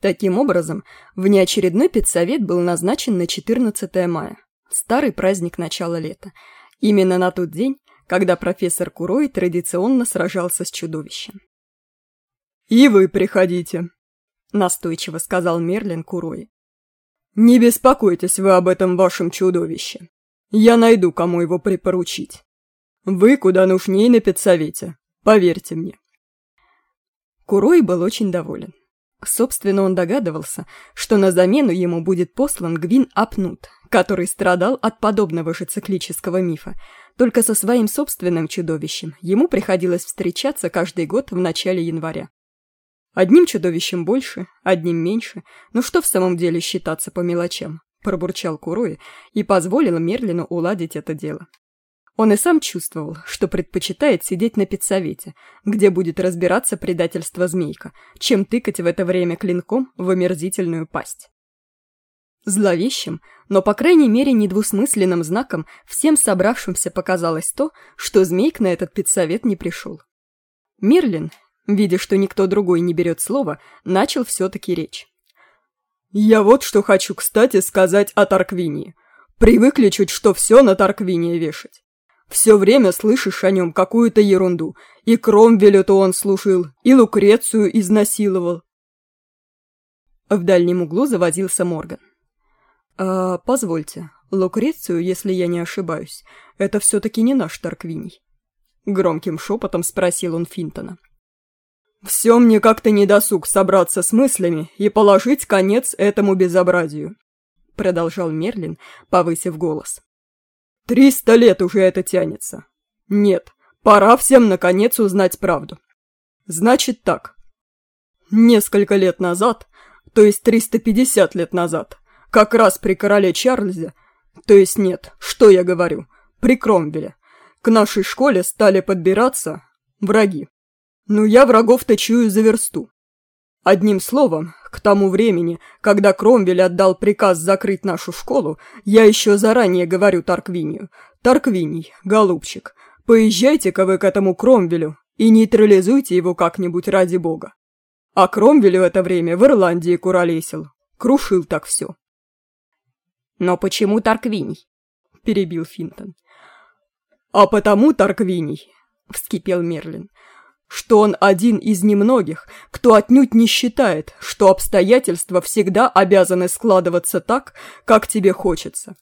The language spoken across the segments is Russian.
Таким образом, внеочередной педсовет был назначен на 14 мая, старый праздник начала лета, именно на тот день, когда профессор Курой традиционно сражался с чудовищем. «И вы приходите», — настойчиво сказал Мерлин Курой. «Не беспокойтесь вы об этом вашем чудовище. Я найду, кому его припоручить. Вы куда нужнее на педсовете, поверьте мне». Курой был очень доволен. Собственно, он догадывался, что на замену ему будет послан Гвин Апнут, который страдал от подобного же циклического мифа, только со своим собственным чудовищем ему приходилось встречаться каждый год в начале января. Одним чудовищем больше, одним меньше, ну что в самом деле считаться по мелочам, пробурчал Курои и позволил Мерлину уладить это дело. Он и сам чувствовал, что предпочитает сидеть на педсовете, где будет разбираться предательство змейка, чем тыкать в это время клинком в омерзительную пасть. Зловещим, но по крайней мере недвусмысленным знаком всем собравшимся показалось то, что змейк на этот педсовет не пришел. Мерлин, видя, что никто другой не берет слова, начал все-таки речь. «Я вот что хочу, кстати, сказать о Тарквинии. Привыкли чуть что все на Тарквиния вешать. Все время слышишь о нем какую-то ерунду. И Кромвеля-то он слушал, и Лукрецию изнасиловал. В дальнем углу завозился Морган. «А, позвольте, Лукрецию, если я не ошибаюсь, это все-таки не наш Тарквиний?» Громким шепотом спросил он Финтона. «Все мне как-то недосуг собраться с мыслями и положить конец этому безобразию», продолжал Мерлин, повысив голос. Триста лет уже это тянется. Нет, пора всем наконец узнать правду. Значит так. Несколько лет назад, то есть 350 лет назад, как раз при короле Чарльзе, то есть нет, что я говорю, при Кромвеле, к нашей школе стали подбираться враги. Ну я врагов-то чую за версту. Одним словом, к тому времени, когда Кромвель отдал приказ закрыть нашу школу, я еще заранее говорю Тарквинию. Тарквиний, голубчик, поезжайте-ка вы к этому Кромвелю и нейтрализуйте его как-нибудь ради бога. А Кромвель в это время в Ирландии куролесил. Крушил так все. «Но почему Тарквиний?» – перебил Финтон. «А потому Тарквиний», – вскипел Мерлин, – что он один из немногих, кто отнюдь не считает, что обстоятельства всегда обязаны складываться так, как тебе хочется.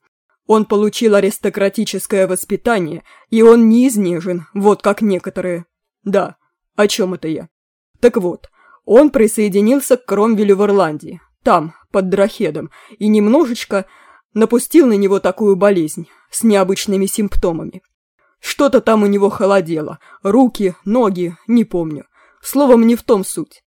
Он получил аристократическое воспитание, и он не изнежен, вот как некоторые. Да, о чем это я? Так вот, он присоединился к Кромвелю в Ирландии, там, под Драхедом, и немножечко напустил на него такую болезнь с необычными симптомами. Что-то там у него холодело. Руки, ноги, не помню. Словом, не в том суть.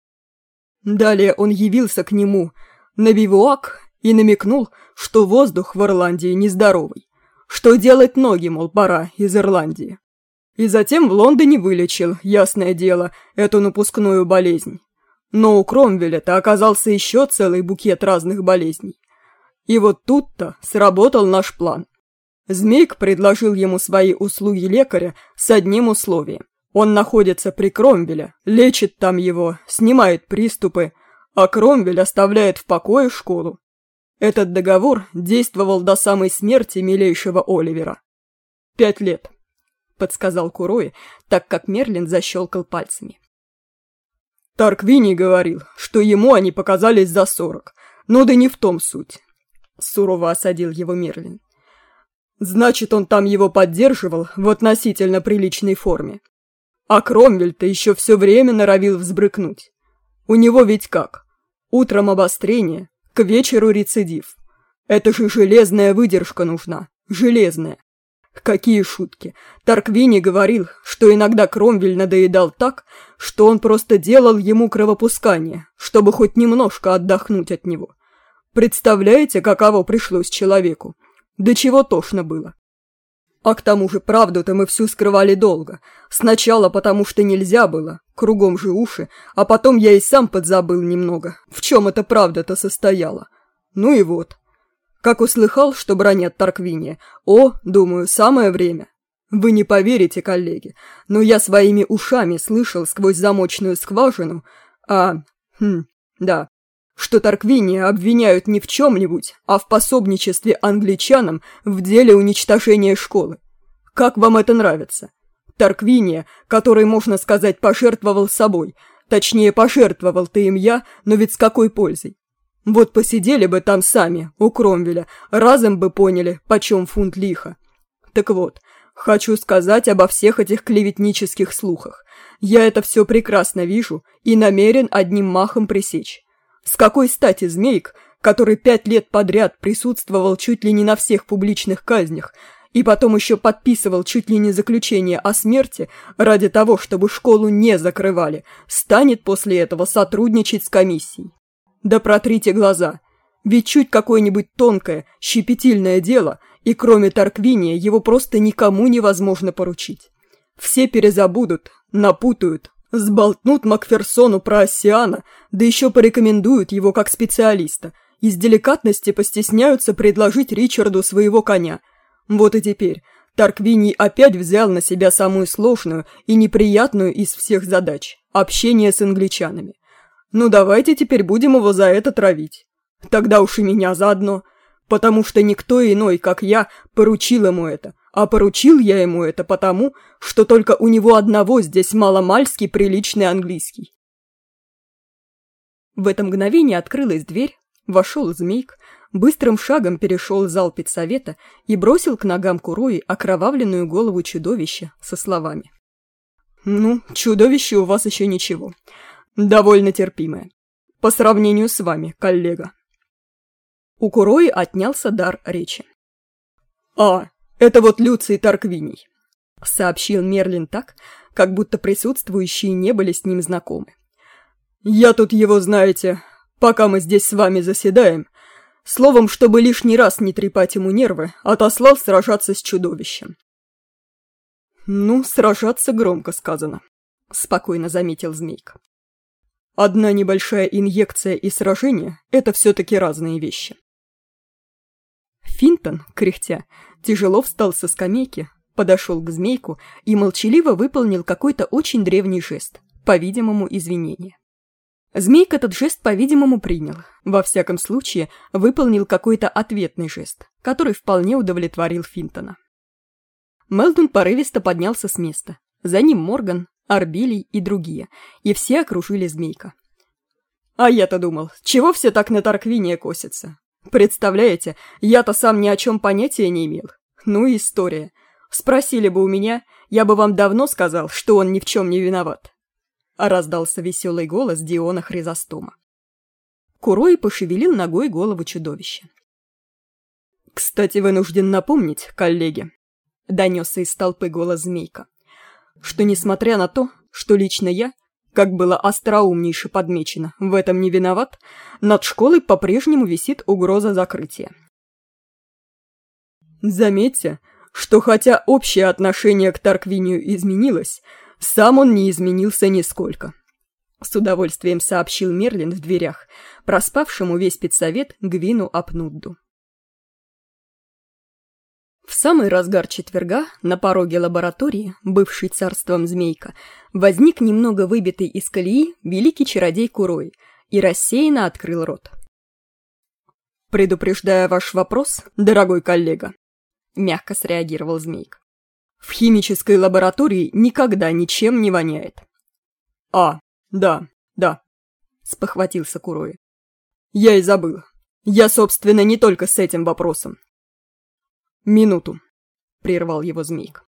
Далее он явился к нему на бивуак и намекнул, что воздух в Ирландии нездоровый. Что делать ноги, мол, пора из Ирландии. И затем в Лондоне вылечил, ясное дело, эту напускную болезнь. Но у Кромвеля-то оказался еще целый букет разных болезней. И вот тут-то сработал наш план. Змейк предложил ему свои услуги лекаря с одним условием. Он находится при Кромвеле, лечит там его, снимает приступы, а Кромвель оставляет в покое школу. Этот договор действовал до самой смерти милейшего Оливера. «Пять лет», — подсказал Курои, так как Мерлин защелкал пальцами. Тарквини говорил, что ему они показались за сорок, но да не в том суть. Сурово осадил его Мерлин. Значит, он там его поддерживал в относительно приличной форме. А Кромвель-то еще все время норовил взбрыкнуть. У него ведь как? Утром обострение, к вечеру рецидив. Это же железная выдержка нужна, железная. Какие шутки. Тарквини говорил, что иногда Кромвель надоедал так, что он просто делал ему кровопускание, чтобы хоть немножко отдохнуть от него. Представляете, каково пришлось человеку? До чего тошно было. А к тому же правду-то мы всю скрывали долго. Сначала потому, что нельзя было, кругом же уши, а потом я и сам подзабыл немного, в чем эта правда-то состояла. Ну и вот. Как услыхал, что бронят Тарквиния, о, думаю, самое время. Вы не поверите, коллеги, но я своими ушами слышал сквозь замочную скважину, а, хм, да, что Тарквиния обвиняют не в чем-нибудь, а в пособничестве англичанам в деле уничтожения школы. Как вам это нравится? Тарквиния, который, можно сказать, пожертвовал собой, точнее, пожертвовал ты им я, но ведь с какой пользой? Вот посидели бы там сами, у Кромвеля, разом бы поняли, почем фунт лиха. Так вот, хочу сказать обо всех этих клеветнических слухах. Я это все прекрасно вижу и намерен одним махом пресечь. С какой стати Змейк, который пять лет подряд присутствовал чуть ли не на всех публичных казнях, и потом еще подписывал чуть ли не заключение о смерти ради того, чтобы школу не закрывали, станет после этого сотрудничать с комиссией? Да протрите глаза. Ведь чуть какое-нибудь тонкое, щепетильное дело, и кроме Тарквиния его просто никому невозможно поручить. Все перезабудут, напутают, сболтнут Макферсону про Оссиана, да еще порекомендуют его как специалиста. Из деликатности постесняются предложить Ричарду своего коня. Вот и теперь Тарквиний опять взял на себя самую сложную и неприятную из всех задач – общение с англичанами. Ну давайте теперь будем его за это травить. Тогда уж и меня заодно. Потому что никто иной, как я, поручил ему это. А поручил я ему это потому, что только у него одного здесь маломальский приличный английский. В это мгновение открылась дверь, вошел змейк, быстрым шагом перешел зал педсовета и бросил к ногам Курои окровавленную голову чудовища со словами. «Ну, чудовище у вас еще ничего довольно терпимая. По сравнению с вами, коллега. У Курои отнялся дар речи. «А, это вот Люций Тарквиний», — сообщил Мерлин так, как будто присутствующие не были с ним знакомы. «Я тут его, знаете, пока мы здесь с вами заседаем, словом, чтобы лишний раз не трепать ему нервы, отослал сражаться с чудовищем». «Ну, сражаться громко сказано», — спокойно заметил Змейка. Одна небольшая инъекция и сражение – это все-таки разные вещи. Финтон, кряхтя, тяжело встал со скамейки, подошел к змейку и молчаливо выполнил какой-то очень древний жест, по-видимому, извинение. Змейк этот жест, по-видимому, принял. Во всяком случае, выполнил какой-то ответный жест, который вполне удовлетворил Финтона. Мелдон порывисто поднялся с места. За ним Морган, Арбилий и другие, и все окружили змейка. А я-то думал, чего все так на Тарквине косятся? Представляете, я-то сам ни о чем понятия не имел. Ну и история. Спросили бы у меня, я бы вам давно сказал, что он ни в чем не виноват. А раздался веселый голос Диона Хризостома. Курой пошевелил ногой голову чудовища. «Кстати, вынужден напомнить, коллеги», — донесся из толпы голос змейка, что несмотря на то, что лично я, как было остроумнейше подмечено, в этом не виноват, над школой по-прежнему висит угроза закрытия. Заметьте, что хотя общее отношение к Тарквинию изменилось, сам он не изменился нисколько. С удовольствием сообщил Мерлин в дверях, проспавшему весь педсовет Гвину Апнудду. В самый разгар четверга на пороге лаборатории, бывшей царством змейка, возник немного выбитый из колеи великий чародей Курой и рассеянно открыл рот. «Предупреждая ваш вопрос, дорогой коллега», — мягко среагировал змейк, «в химической лаборатории никогда ничем не воняет». «А, да, да», — спохватился Курой. «Я и забыл. Я, собственно, не только с этим вопросом. «Минуту», — прервал его змейк.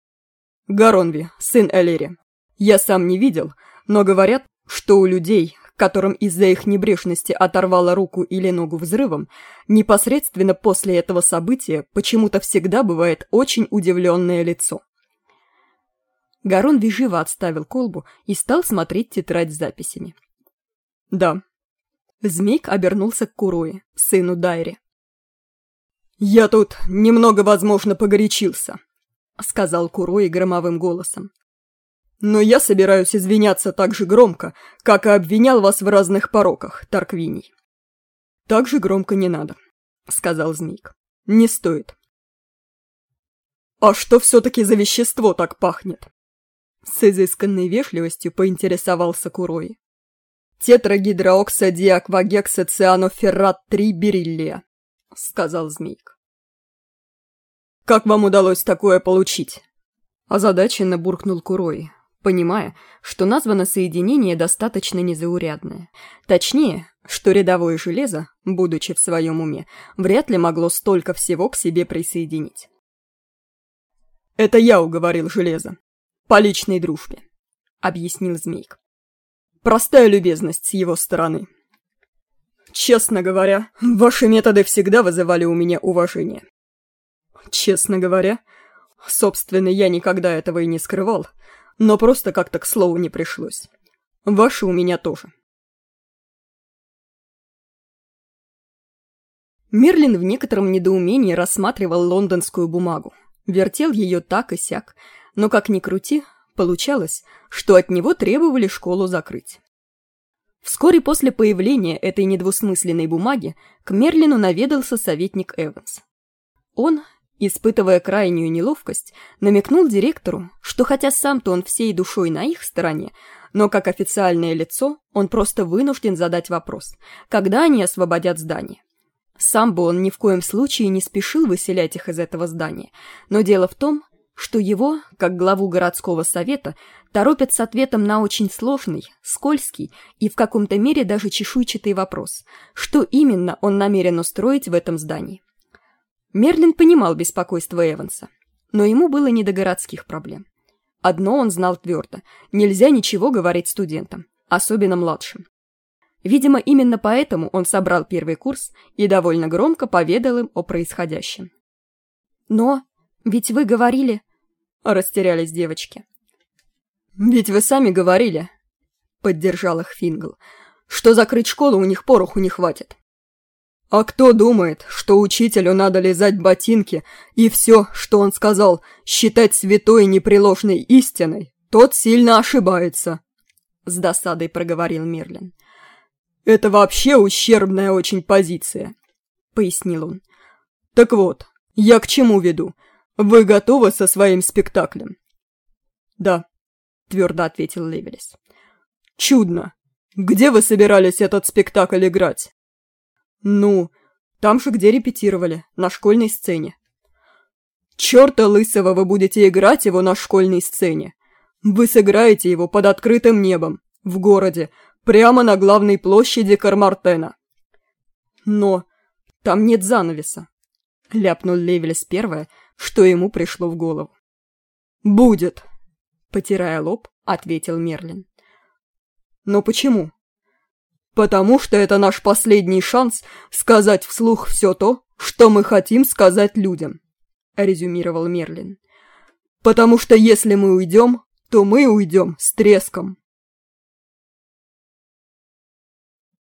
«Гаронви, сын Элери. Я сам не видел, но говорят, что у людей, которым из-за их небрежности оторвало руку или ногу взрывом, непосредственно после этого события почему-то всегда бывает очень удивленное лицо. Гарон живо отставил колбу и стал смотреть тетрадь с записями. «Да». Змейк обернулся к Курое, сыну Дайре. «Я тут немного, возможно, погорячился», — сказал Курои громовым голосом. «Но я собираюсь извиняться так же громко, как и обвинял вас в разных пороках, Тарквиний». «Так же громко не надо», — сказал Змейк. «Не стоит». «А что все-таки за вещество так пахнет?» С изысканной вежливостью поинтересовался Курои. тетрагидрооксодиаквагексоцианоферрат-3 бериллия», — сказал Змейк. «Как вам удалось такое получить?» Озадаченно буркнул Курой, понимая, что названо соединение достаточно незаурядное. Точнее, что рядовое железо, будучи в своем уме, вряд ли могло столько всего к себе присоединить. «Это я уговорил железо. По личной дружбе», — объяснил Змейк. «Простая любезность с его стороны. Честно говоря, ваши методы всегда вызывали у меня уважение. Честно говоря, собственно, я никогда этого и не скрывал, но просто как-то к слову не пришлось. Ваши у меня тоже». Мерлин в некотором недоумении рассматривал лондонскую бумагу, вертел ее так и сяк, но как ни крути, получалось, что от него требовали школу закрыть. Вскоре после появления этой недвусмысленной бумаги к Мерлину наведался советник Эванс. Он, испытывая крайнюю неловкость, намекнул директору, что хотя сам-то он всей душой на их стороне, но как официальное лицо он просто вынужден задать вопрос, когда они освободят здание. Сам бы он ни в коем случае не спешил выселять их из этого здания, но дело в том, что его, как главу городского совета, торопят с ответом на очень сложный, скользкий и в каком-то мере даже чешуйчатый вопрос, что именно он намерен устроить в этом здании. Мерлин понимал беспокойство Эванса, но ему было не до городских проблем. Одно он знал твердо – нельзя ничего говорить студентам, особенно младшим. Видимо, именно поэтому он собрал первый курс и довольно громко поведал им о происходящем. «Но ведь вы говорили...» — растерялись девочки. «Ведь вы сами говорили...» — поддержал их Фингл, «что закрыть школу у них пороху не хватит. А кто думает, что учителю надо лизать ботинки и все, что он сказал, считать святой непреложной истиной, тот сильно ошибается», — с досадой проговорил Мерлин. «Это вообще ущербная очень позиция», — пояснил он. «Так вот, я к чему веду? Вы готовы со своим спектаклем?» «Да», — твердо ответил Левелес. «Чудно. Где вы собирались этот спектакль играть?» «Ну, там же, где репетировали, на школьной сцене». «Черта лысого вы будете играть его на школьной сцене. Вы сыграете его под открытым небом, в городе, Прямо на главной площади Кармартена. Но там нет занавеса. Ляпнул Левелес первое, что ему пришло в голову. «Будет!» — потирая лоб, ответил Мерлин. «Но почему?» «Потому что это наш последний шанс сказать вслух все то, что мы хотим сказать людям», — резюмировал Мерлин. «Потому что если мы уйдем, то мы уйдем с треском».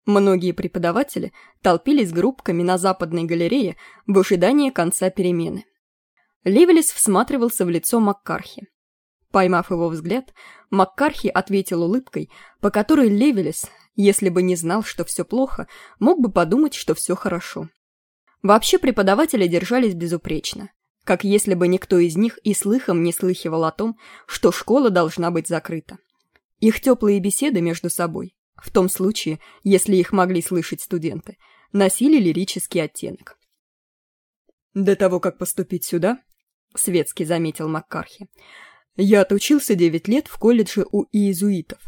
Многие преподаватели толпились группками на западной галерее в ожидании конца перемены. Левелис всматривался в лицо Маккархи. Поймав его взгляд, Маккархи ответил улыбкой, по которой Левелис, если бы не знал, что все плохо, мог бы подумать, что все хорошо. Вообще преподаватели держались безупречно, как если бы никто из них и слыхом не слыхивал о том, что школа должна быть закрыта. Их теплые беседы между собой в том случае, если их могли слышать студенты, носили лирический оттенок. «До того, как поступить сюда», — светски заметил Маккархи, «я отучился девять лет в колледже у иезуитов.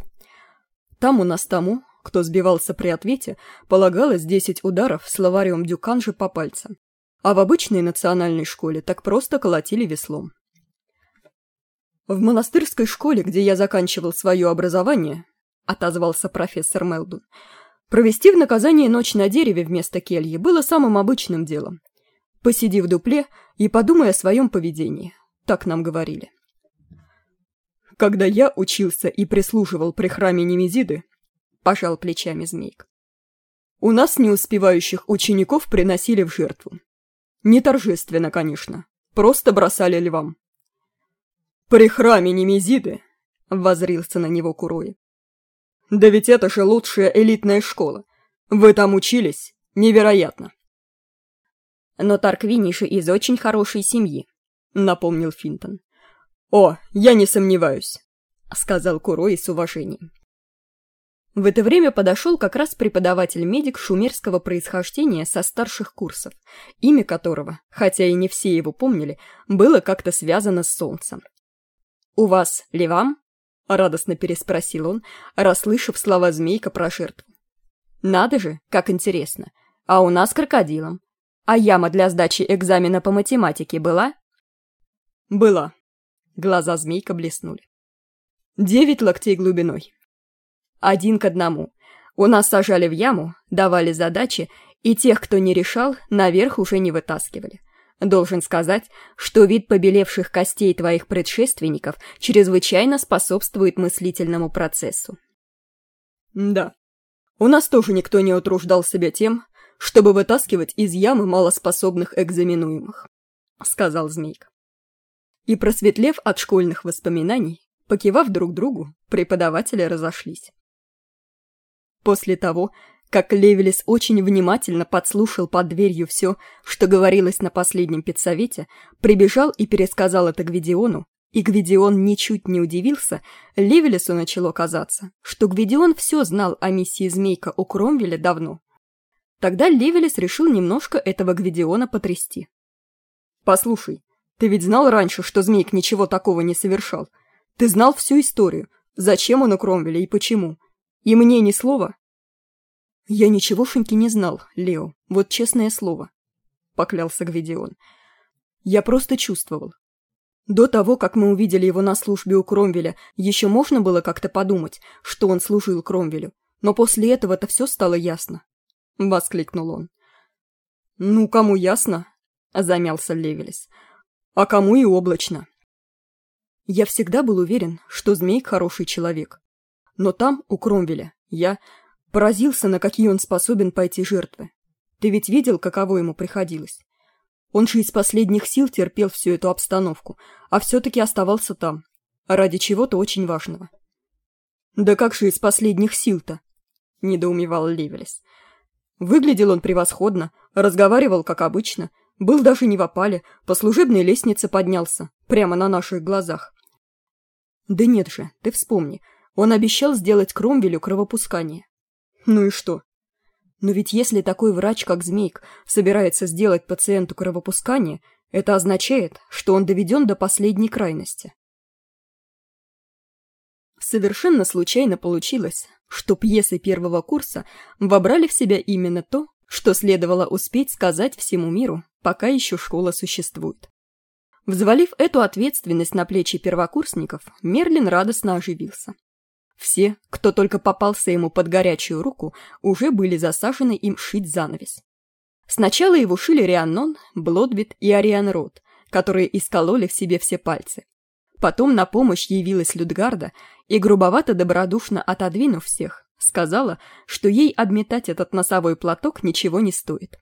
Там у нас тому, кто сбивался при ответе, полагалось десять ударов словарем дюканжи по пальцам, а в обычной национальной школе так просто колотили веслом. В монастырской школе, где я заканчивал свое образование, отозвался профессор Мелдун. Провести в наказание ночь на дереве вместо кельи было самым обычным делом. Посиди в дупле и подумай о своем поведении. Так нам говорили. Когда я учился и прислуживал при храме Немезиды, пожал плечами змейк, у нас не успевающих учеников приносили в жертву. Не торжественно, конечно, просто бросали львам. «При храме Немезиды», — возрился на него Курои, да ведь это же лучшая элитная школа. Вы там учились? Невероятно. Но Тарквини же из очень хорошей семьи, напомнил Финтон. О, я не сомневаюсь, сказал Курои с уважением. В это время подошел как раз преподаватель-медик шумерского происхождения со старших курсов, имя которого, хотя и не все его помнили, было как-то связано с солнцем. «У вас Левам?» — радостно переспросил он, расслышав слова змейка про жертву. «Надо же, как интересно. А у нас крокодилом. А яма для сдачи экзамена по математике была?» «Была». Глаза змейка блеснули. «Девять локтей глубиной. Один к одному. У нас сажали в яму, давали задачи, и тех, кто не решал, наверх уже не вытаскивали. Должен сказать, что вид побелевших костей твоих предшественников чрезвычайно способствует мыслительному процессу. Да, у нас тоже никто не утруждал себя тем, чтобы вытаскивать из ямы малоспособных экзаменуемых, сказал Змейка. И просветлев от школьных воспоминаний, покивав друг другу, преподаватели разошлись. После того, как Левелис очень внимательно подслушал под дверью все, что говорилось на последнем педсовете, прибежал и пересказал это Гвидиону, и Гвидион ничуть не удивился, Левелису начало казаться, что Гвидион все знал о миссии Змейка у Кромвеля давно. Тогда Левелис решил немножко этого Гвидиона потрясти. «Послушай, ты ведь знал раньше, что Змейк ничего такого не совершал. Ты знал всю историю, зачем он у Кромвеля и почему. И мне ни слова?» «Я ничегошеньки не знал, Лео, вот честное слово», — поклялся Гвидион. «Я просто чувствовал. До того, как мы увидели его на службе у Кромвеля, еще можно было как-то подумать, что он служил Кромвелю, но после этого-то все стало ясно», — воскликнул он. «Ну, кому ясно?» — замялся Левелис. «А кому и облачно». Я всегда был уверен, что Змейк хороший человек. Но там, у Кромвеля, я поразился, на какие он способен пойти жертвы. Ты ведь видел, каково ему приходилось? Он же из последних сил терпел всю эту обстановку, а все-таки оставался там, ради чего-то очень важного. «Да как же из последних сил-то?» — недоумевал Ливелес. Выглядел он превосходно, разговаривал, как обычно, был даже не в опале, по служебной лестнице поднялся, прямо на наших глазах. Да нет же, ты вспомни, он обещал сделать Кромвелю кровопускание. Ну и что? Но ведь если такой врач, как Змейк, собирается сделать пациенту кровопускание, это означает, что он доведен до последней крайности. Совершенно случайно получилось, что пьесы первого курса вобрали в себя именно то, что следовало успеть сказать всему миру, пока еще школа существует. Взвалив эту ответственность на плечи первокурсников, Мерлин радостно оживился. Все, кто только попался ему под горячую руку, уже были засажены им шить занавес. Сначала его шили Рианнон, Блодвит и Ариан Рот, которые искололи в себе все пальцы. Потом на помощь явилась Людгарда и, грубовато-добродушно отодвинув всех, сказала, что ей обметать этот носовой платок ничего не стоит.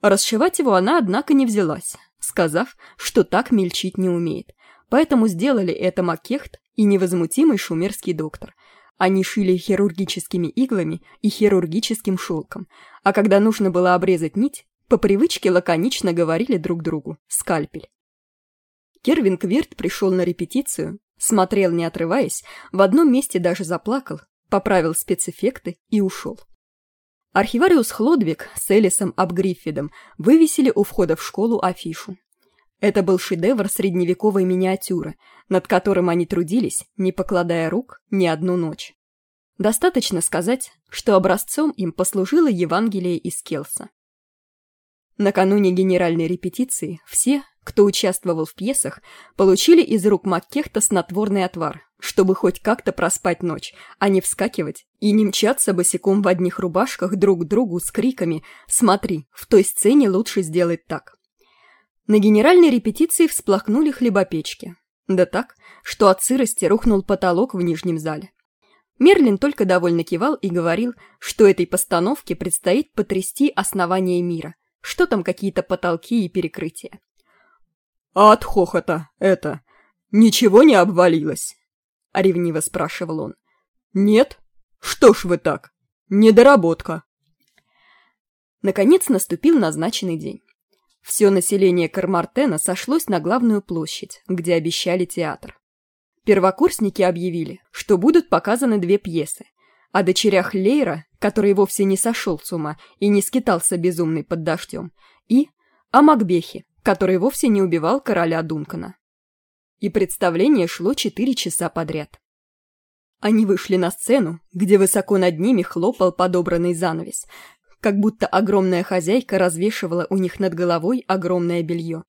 Расшивать его она, однако, не взялась, сказав, что так мельчить не умеет, поэтому сделали это Макехт и невозмутимый шумерский доктор. Они шили хирургическими иглами и хирургическим шелком, а когда нужно было обрезать нить, по привычке лаконично говорили друг другу «скальпель». Кервин Кверт пришел на репетицию, смотрел не отрываясь, в одном месте даже заплакал, поправил спецэффекты и ушел. Архивариус Хлодвиг с Элисом Абгриффидом вывесили у входа в школу афишу. Это был шедевр средневековой миниатюры, над которым они трудились, не покладая рук ни одну ночь. Достаточно сказать, что образцом им послужило Евангелие из Келса. Накануне генеральной репетиции все, кто участвовал в пьесах, получили из рук Маккехта снотворный отвар, чтобы хоть как-то проспать ночь, а не вскакивать и не мчаться босиком в одних рубашках друг к другу с криками «Смотри, в той сцене лучше сделать так». На генеральной репетиции всплакнули хлебопечки. Да так, что от сырости рухнул потолок в нижнем зале. Мерлин только довольно кивал и говорил, что этой постановке предстоит потрясти основание мира. Что там какие-то потолки и перекрытия. «А от хохота это... ничего не обвалилось?» — ревниво спрашивал он. «Нет? Что ж вы так? Недоработка». Наконец наступил назначенный день. Все население Кармартена сошлось на главную площадь, где обещали театр. Первокурсники объявили, что будут показаны две пьесы. о дочерях Лейра, который вовсе не сошел с ума и не скитался безумный под дождем, и о Макбехе, который вовсе не убивал короля Дункана. И представление шло четыре часа подряд. Они вышли на сцену, где высоко над ними хлопал подобранный занавес, как будто огромная хозяйка развешивала у них над головой огромное белье.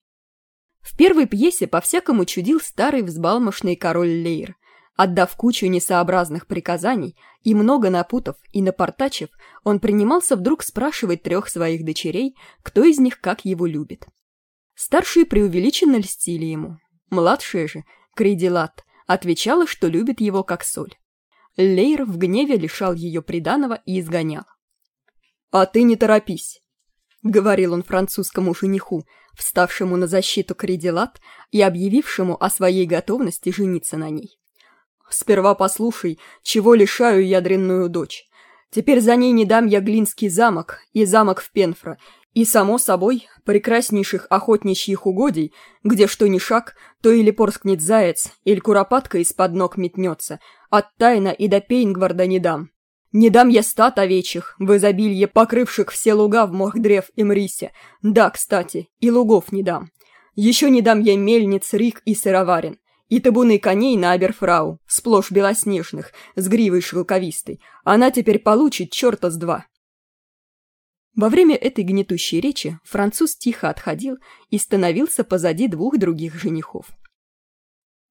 В первой пьесе по-всякому чудил старый взбалмошный король Лейр. Отдав кучу несообразных приказаний и много напутав и напортачив, он принимался вдруг спрашивать трех своих дочерей, кто из них как его любит. Старшие преувеличенно льстили ему. Младшая же, Кридилат, отвечала, что любит его как соль. Лейр в гневе лишал ее приданого и изгонял. «А ты не торопись», — говорил он французскому жениху, вставшему на защиту Кридилат и объявившему о своей готовности жениться на ней. «Сперва послушай, чего лишаю я дрянную дочь. Теперь за ней не дам я Глинский замок и замок в Пенфро, и, само собой, прекраснейших охотничьих угодий, где что ни шаг, то или порскнет заяц, или куропатка из-под ног метнется, от Тайна и до Пейнгварда не дам. Не дам я стат овечьих, в изобилье покрывших все луга в Мохдрев и Мрисе. Да, кстати, и лугов не дам. Еще не дам я мельниц, рик и сыроварен. И табуны коней на Аберфрау, сплошь белоснежных, с гривой шелковистой. Она теперь получит черта с два. Во время этой гнетущей речи француз тихо отходил и становился позади двух других женихов.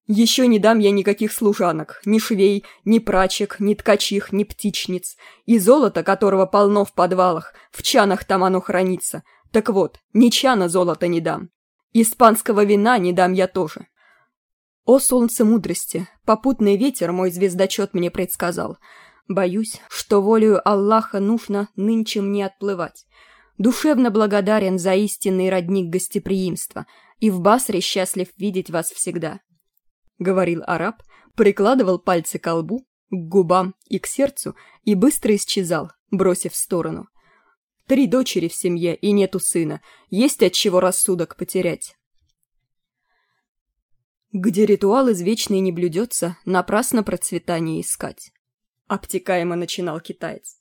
«Еще не дам я никаких служанок, ни швей, ни прачек, ни ткачих, ни птичниц, и золото, которого полно в подвалах, в чанах там оно хранится. Так вот, ни чана золота не дам. Испанского вина не дам я тоже. О солнце мудрости, попутный ветер мой звездочет мне предсказал — Боюсь, что волею Аллаха нужно нынче мне отплывать. Душевно благодарен за истинный родник гостеприимства, и в Басре счастлив видеть вас всегда. Говорил араб, прикладывал пальцы к лбу, к губам и к сердцу и быстро исчезал, бросив в сторону. Три дочери в семье и нету сына, есть от чего рассудок потерять. Где ритуал извечный не блюдется, напрасно процветание искать. — обтекаемо начинал китаец.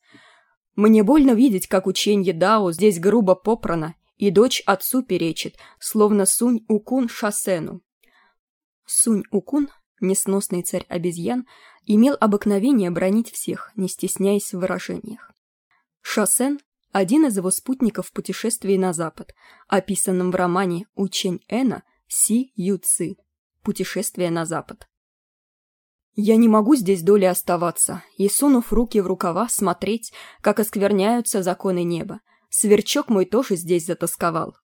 «Мне больно видеть, как ученье Дао здесь грубо попрано, и дочь отцу перечит, словно Сунь-Укун Шасену». Сунь-Укун, несносный царь обезьян, имел обыкновение бронить всех, не стесняясь в выражениях. Шасен – один из его спутников в путешествии на запад, описанном в романе «Учень Эна» Си Ю Ци «Путешествие на запад». Я не могу здесь доли оставаться и, сунув руки в рукава, смотреть, как оскверняются законы неба. Сверчок мой тоже здесь затасковал.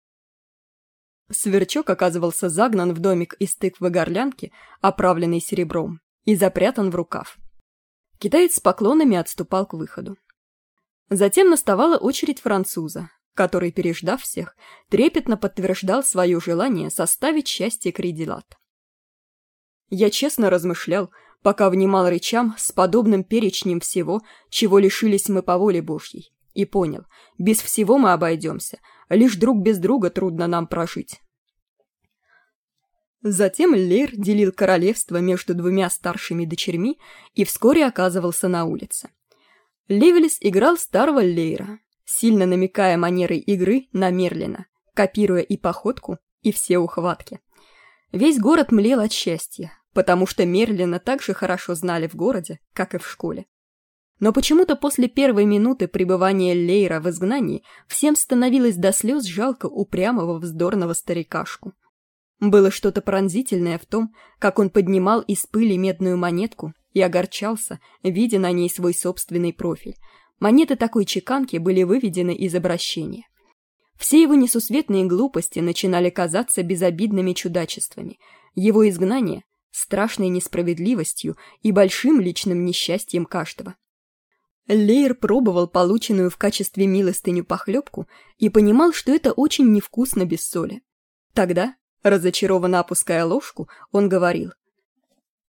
Сверчок оказывался загнан в домик из тыквы-горлянки, оправленный серебром, и запрятан в рукав. Китаец с поклонами отступал к выходу. Затем наставала очередь француза, который, переждав всех, трепетно подтверждал свое желание составить счастье Кридилат. Я честно размышлял, пока внимал речам с подобным перечнем всего, чего лишились мы по воле Божьей. И понял, без всего мы обойдемся, лишь друг без друга трудно нам прожить. Затем Лейр делил королевство между двумя старшими дочерьми и вскоре оказывался на улице. Левелис играл старого Лейра, сильно намекая манерой игры на Мерлина, копируя и походку, и все ухватки. Весь город млел от счастья, потому что Мерлина так же хорошо знали в городе, как и в школе. Но почему-то после первой минуты пребывания Лейра в изгнании всем становилось до слез жалко упрямого вздорного старикашку. Было что-то пронзительное в том, как он поднимал из пыли медную монетку и огорчался, видя на ней свой собственный профиль. Монеты такой чеканки были выведены из обращения. Все его несусветные глупости начинали казаться безобидными чудачествами. Его изгнание страшной несправедливостью и большим личным несчастьем каждого. Лейер пробовал полученную в качестве милостыню похлебку и понимал, что это очень невкусно без соли. Тогда, разочарованно опуская ложку, он говорил.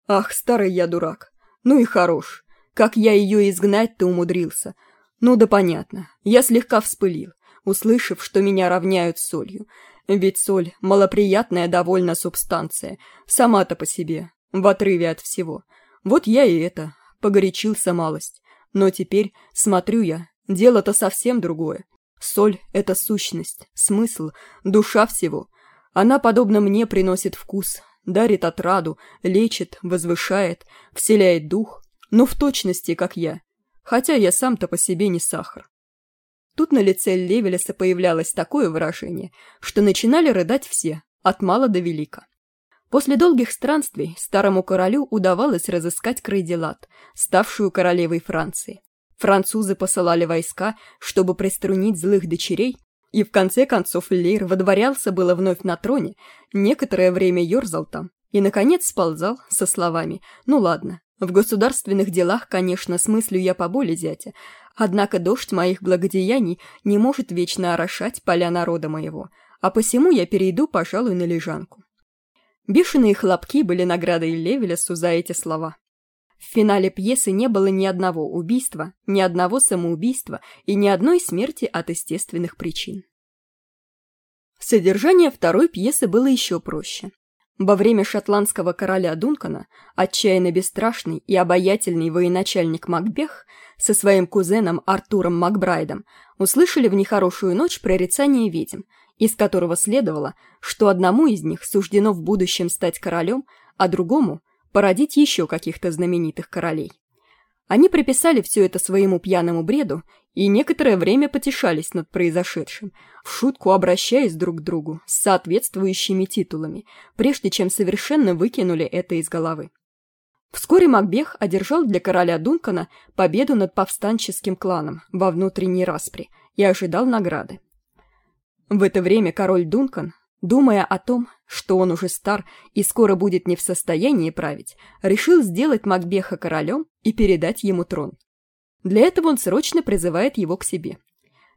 «Ах, старый я дурак! Ну и хорош! Как я ее изгнать-то умудрился! Ну да понятно, я слегка вспылил, услышав, что меня равняют солью. Ведь соль – малоприятная довольно субстанция, сама-то по себе, в отрыве от всего. Вот я и это, погорячился малость. Но теперь, смотрю я, дело-то совсем другое. Соль — это сущность, смысл, душа всего. Она, подобно мне, приносит вкус, дарит отраду, лечит, возвышает, вселяет дух, но в точности, как я, хотя я сам-то по себе не сахар. Тут на лице Левелеса появлялось такое выражение, что начинали рыдать все, от мала до велика. После долгих странствий старому королю удавалось разыскать Крейделат, ставшую королевой Франции. Французы посылали войска, чтобы приструнить злых дочерей, и в конце концов Лейр водворялся было вновь на троне, некоторое время ерзал там, и, наконец, сползал со словами «Ну ладно, в государственных делах, конечно, смыслю я поболе зятя, однако дождь моих благодеяний не может вечно орошать поля народа моего, а посему я перейду, пожалуй, на лежанку». Бешеные хлопки были наградой Левелесу за эти слова. В финале пьесы не было ни одного убийства, ни одного самоубийства и ни одной смерти от естественных причин. Содержание второй пьесы было еще проще. Во время шотландского короля Дункана отчаянно бесстрашный и обаятельный военачальник Макбех со своим кузеном Артуром Макбрайдом услышали в нехорошую ночь прорицание ведьм, из которого следовало, что одному из них суждено в будущем стать королем, а другому породить еще каких-то знаменитых королей. Они приписали все это своему пьяному бреду и некоторое время потешались над произошедшим, в шутку обращаясь друг к другу с соответствующими титулами, прежде чем совершенно выкинули это из головы. Вскоре Макбех одержал для короля Дункана победу над повстанческим кланом во внутренней распре и ожидал награды. В это время король Дункан, думая о том, что он уже стар и скоро будет не в состоянии править, решил сделать Макбеха королем и передать ему трон. Для этого он срочно призывает его к себе.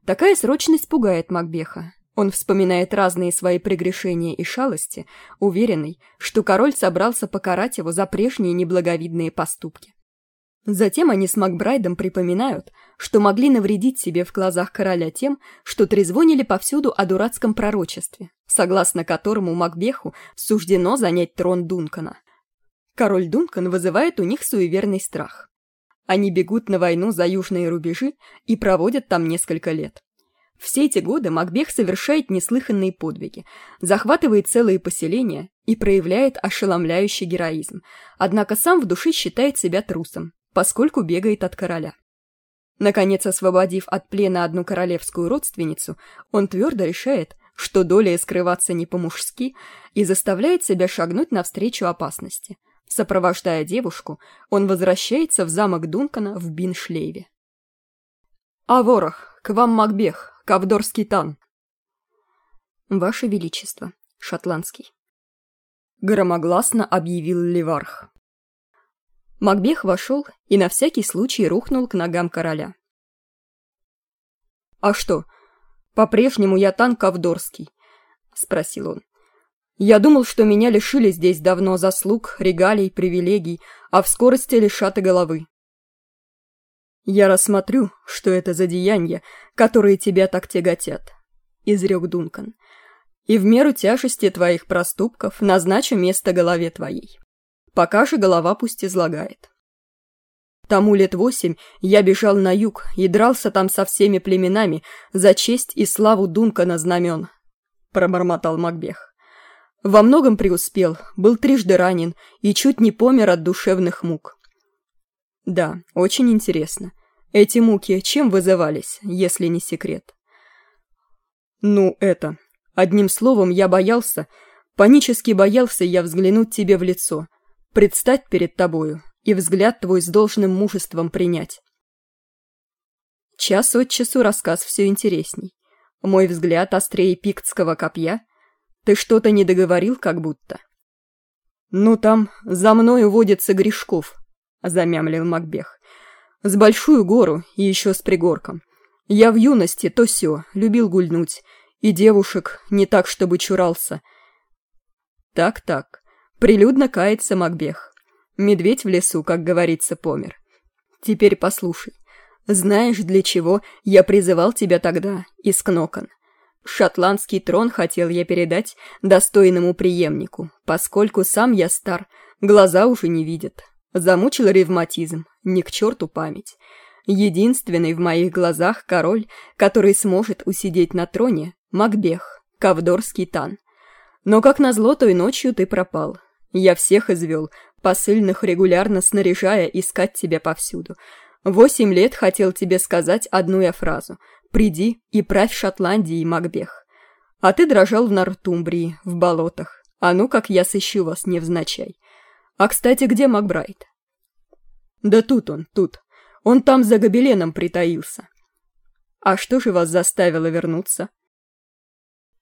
Такая срочность пугает Макбеха. Он вспоминает разные свои прегрешения и шалости, уверенный, что король собрался покарать его за прежние неблаговидные поступки. Затем они с Макбрайдом припоминают, что могли навредить себе в глазах короля тем, что трезвонили повсюду о дурацком пророчестве, согласно которому Макбеху суждено занять трон Дункана. Король Дункан вызывает у них суеверный страх. Они бегут на войну за южные рубежи и проводят там несколько лет. Все эти годы Макбех совершает неслыханные подвиги, захватывает целые поселения и проявляет ошеломляющий героизм, однако сам в душе считает себя трусом, поскольку бегает от короля. Наконец, освободив от плена одну королевскую родственницу, он твердо решает, что доля скрываться не по-мужски и заставляет себя шагнуть навстречу опасности. Сопровождая девушку, он возвращается в замок Дункана в Биншлейве. «А к вам Макбех, Кавдорский тан!» «Ваше Величество, шотландский!» Громогласно объявил Леварх. Макбех вошел и на всякий случай рухнул к ногам короля. «А что, по-прежнему я танк Ковдорский?» — спросил он. «Я думал, что меня лишили здесь давно заслуг, регалий, привилегий, а в скорости лишат и головы». «Я рассмотрю, что это за деяния, которые тебя так тяготят», — изрек Дункан. «И в меру тяжести твоих проступков назначу место голове твоей». Пока же голова пусть излагает. Тому лет восемь я бежал на юг и дрался там со всеми племенами за честь и славу Дункана знамен, — пробормотал Макбех. Во многом преуспел, был трижды ранен и чуть не помер от душевных мук. Да, очень интересно. Эти муки чем вызывались, если не секрет? Ну, это... Одним словом, я боялся, панически боялся я взглянуть тебе в лицо — предстать перед тобою и взгляд твой с должным мужеством принять. Час от часу рассказ все интересней. Мой взгляд острее пиктского копья. Ты что-то не договорил, как будто. Ну там, за мной водится Гришков, замямлил Макбех. С большую гору и еще с пригорком. Я в юности то все, любил гульнуть, и девушек не так, чтобы чурался. Так-так, Прилюдно кается Макбех. Медведь в лесу, как говорится, помер. Теперь послушай. Знаешь, для чего я призывал тебя тогда, из Кнокон? Шотландский трон хотел я передать достойному преемнику, поскольку сам я стар, глаза уже не видят. Замучил ревматизм, ни к черту память. Единственный в моих глазах король, который сможет усидеть на троне, Макбех, Кавдорский тан. Но, как назло, той ночью ты пропал. Я всех извел, посыльных регулярно снаряжая искать тебя повсюду. Восемь лет хотел тебе сказать одну я фразу. «Приди и правь Шотландией, Макбех». А ты дрожал в Нортумбрии, в болотах. А ну, как я сыщу вас невзначай. А, кстати, где Макбрайт? Да тут он, тут. Он там за гобеленом притаился. А что же вас заставило вернуться?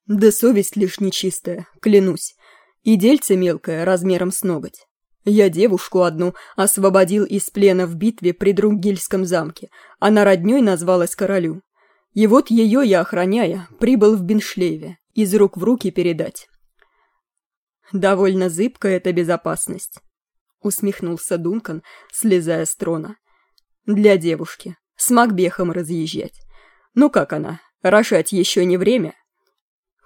Да совесть лишь нечистая, клянусь. И дельце мелкое, размером с ноготь. Я девушку одну освободил из плена в битве при Друнгильском замке. Она роднёй назвалась королю. И вот ее я, охраняя, прибыл в Беншлеве, из рук в руки передать. «Довольно зыбкая эта безопасность», — усмехнулся Дункан, слезая с трона. «Для девушки. С Макбехом разъезжать. Ну как она, рожать еще не время?»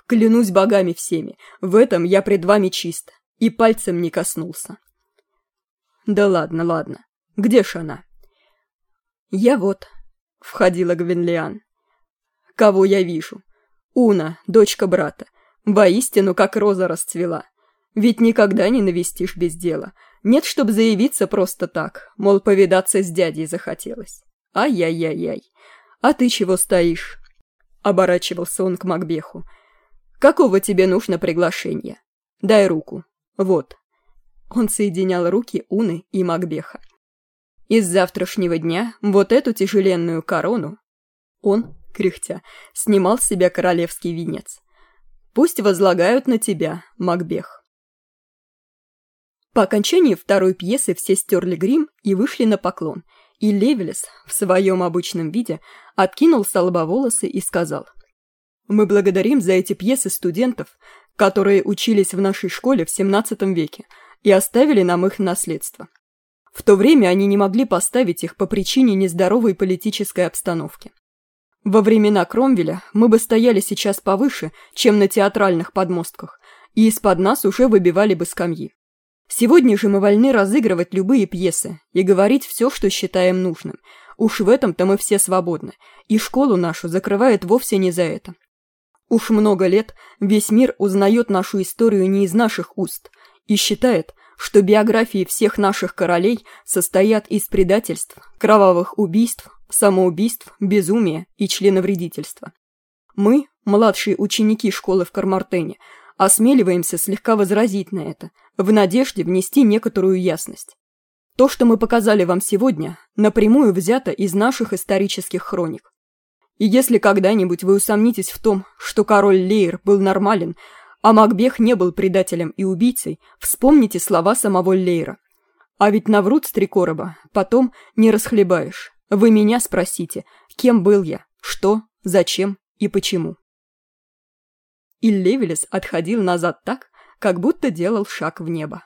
«Клянусь богами всеми, в этом я пред вами чист, и пальцем не коснулся». «Да ладно, ладно. Где ж она?» «Я вот», — входила Гвинлиан. «Кого я вижу? Уна, дочка брата. Воистину, как роза расцвела. Ведь никогда не навестишь без дела. Нет, чтоб заявиться просто так, мол, повидаться с дядей захотелось. Ай-яй-яй-яй. А ты чего стоишь?» Оборачивался он к Макбеху. «Какого тебе нужно приглашение? Дай руку. Вот». Он соединял руки Уны и Макбеха. Из завтрашнего дня вот эту тяжеленную корону он, кряхтя, снимал с себя королевский венец. Пусть возлагают на тебя, Макбех. По окончании второй пьесы все стерли грим и вышли на поклон, и Левелес в своем обычном виде откинул с лба волосы и сказал «Мы благодарим за эти пьесы студентов, которые учились в нашей школе в XVII веке, и оставили нам их наследство. В то время они не могли поставить их по причине нездоровой политической обстановки. Во времена Кромвеля мы бы стояли сейчас повыше, чем на театральных подмостках, и из-под нас уже выбивали бы скамьи. Сегодня же мы вольны разыгрывать любые пьесы и говорить все, что считаем нужным. Уж в этом-то мы все свободны, и школу нашу закрывает вовсе не за это. Уж много лет весь мир узнает нашу историю не из наших уст – и считает, что биографии всех наших королей состоят из предательств, кровавых убийств, самоубийств, безумия и членовредительства. Мы, младшие ученики школы в Кармартене, осмеливаемся слегка возразить на это, в надежде внести некоторую ясность. То, что мы показали вам сегодня, напрямую взято из наших исторических хроник. И если когда-нибудь вы усомнитесь в том, что король Лейр был нормален, а Макбех не был предателем и убийцей, вспомните слова самого Лейра. А ведь наврут с три короба, потом не расхлебаешь. Вы меня спросите, кем был я, что, зачем и почему. И Левелес отходил назад так, как будто делал шаг в небо.